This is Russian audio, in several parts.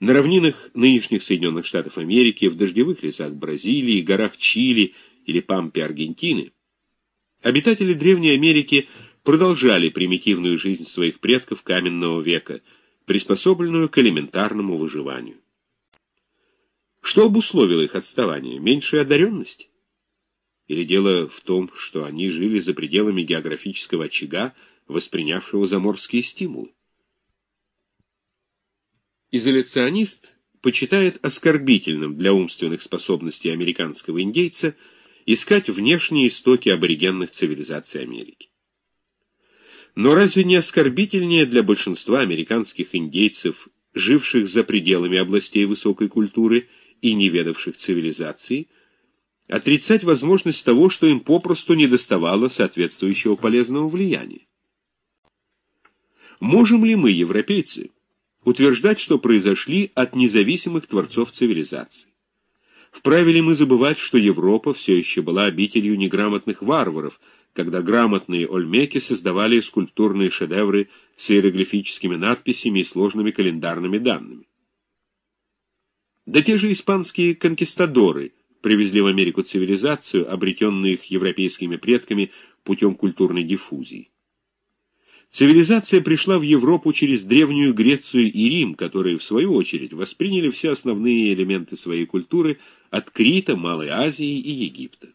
На равнинах нынешних Соединенных Штатов Америки, в дождевых лесах Бразилии, горах Чили или Пампе Аргентины, обитатели Древней Америки продолжали примитивную жизнь своих предков каменного века, приспособленную к элементарному выживанию. Что обусловило их отставание? Меньшая одаренность? Или дело в том, что они жили за пределами географического очага, воспринявшего заморские стимулы? Изоляционист почитает оскорбительным для умственных способностей американского индейца искать внешние истоки аборигенных цивилизаций Америки. Но разве не оскорбительнее для большинства американских индейцев, живших за пределами областей высокой культуры и не ведавших цивилизации, отрицать возможность того, что им попросту недоставало соответствующего полезного влияния? Можем ли мы, европейцы, утверждать, что произошли от независимых творцов цивилизации? Вправе ли мы забывать, что Европа все еще была обителью неграмотных варваров, когда грамотные ольмеки создавали скульптурные шедевры с иероглифическими надписями и сложными календарными данными? Да те же испанские конкистадоры привезли в Америку цивилизацию, обретенную их европейскими предками путем культурной диффузии. Цивилизация пришла в Европу через Древнюю Грецию и Рим, которые, в свою очередь, восприняли все основные элементы своей культуры от Крита, Малой Азии и Египта.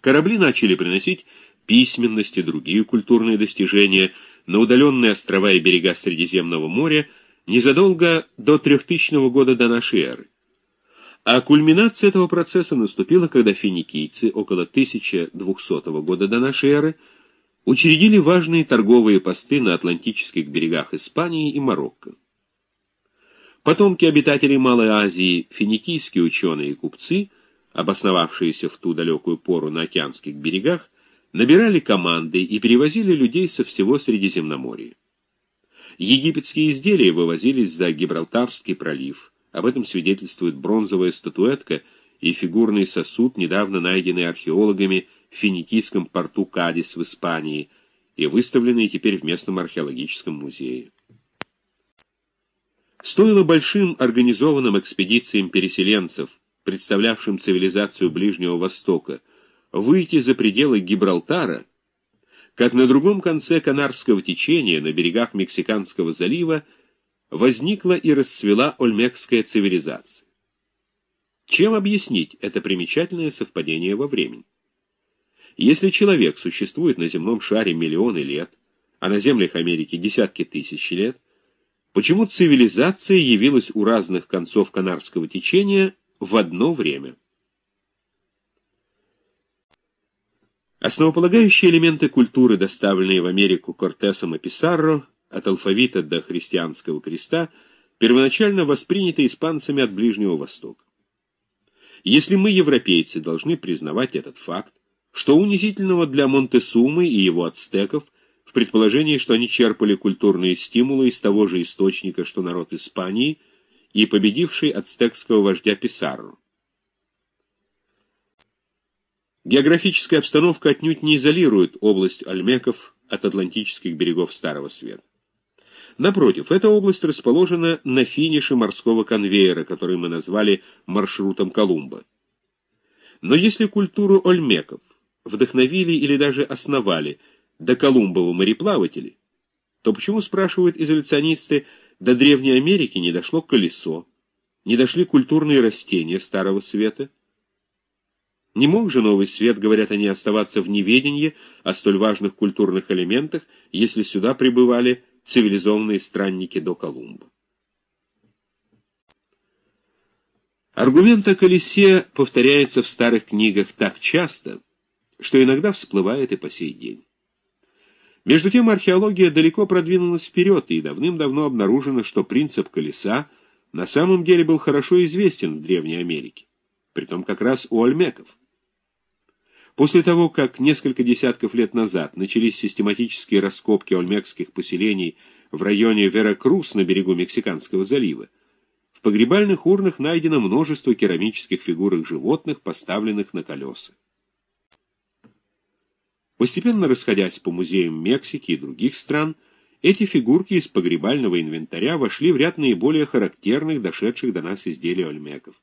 Корабли начали приносить письменность и другие культурные достижения на удаленные острова и берега Средиземного моря незадолго до 3000 года до нашей эры. А кульминация этого процесса наступила, когда финикийцы около 1200 года до нашей эры учредили важные торговые посты на Атлантических берегах Испании и Марокко. Потомки обитателей Малой Азии, финикийские ученые и купцы, обосновавшиеся в ту далекую пору на океанских берегах, набирали команды и перевозили людей со всего Средиземноморья. Египетские изделия вывозились за Гибралтарский пролив. Об этом свидетельствует бронзовая статуэтка и фигурный сосуд, недавно найденный археологами в финикийском порту Кадис в Испании и выставленные теперь в местном археологическом музее. Стоило большим организованным экспедициям переселенцев, представлявшим цивилизацию Ближнего Востока, выйти за пределы Гибралтара, как на другом конце Канарского течения, на берегах Мексиканского залива, возникла и расцвела ольмекская цивилизация. Чем объяснить это примечательное совпадение во времени? Если человек существует на земном шаре миллионы лет, а на землях Америки десятки тысяч лет, почему цивилизация явилась у разных концов Канарского течения в одно время? Основополагающие элементы культуры, доставленные в Америку Кортесом и Писарро, от алфавита до христианского креста, первоначально восприняты испанцами от Ближнего Востока. Если мы, европейцы, должны признавать этот факт, что унизительного для Монтесумы и его ацтеков в предположении, что они черпали культурные стимулы из того же источника, что народ Испании и победивший ацтекского вождя Писарро. Географическая обстановка отнюдь не изолирует область альмеков от атлантических берегов Старого Света. Напротив, эта область расположена на финише морского конвейера, который мы назвали маршрутом Колумба. Но если культуру ольмеков вдохновили или даже основали до Колумбова мореплаватели, то почему, спрашивают изоляционисты, до Древней Америки не дошло колесо, не дошли культурные растения Старого Света? Не мог же новый свет, говорят они, оставаться в неведении о столь важных культурных элементах, если сюда прибывали цивилизованные странники до Колумба. Аргумент о колесе повторяется в старых книгах так часто, что иногда всплывает и по сей день. Между тем археология далеко продвинулась вперед, и давным-давно обнаружено, что принцип колеса на самом деле был хорошо известен в Древней Америке, притом как раз у ольмеков. После того, как несколько десятков лет назад начались систематические раскопки ольмекских поселений в районе Веракрус на берегу Мексиканского залива, в погребальных урнах найдено множество керамических фигурок животных, поставленных на колеса. Постепенно расходясь по музеям Мексики и других стран, Эти фигурки из погребального инвентаря вошли в ряд наиболее характерных дошедших до нас изделий ольмеков.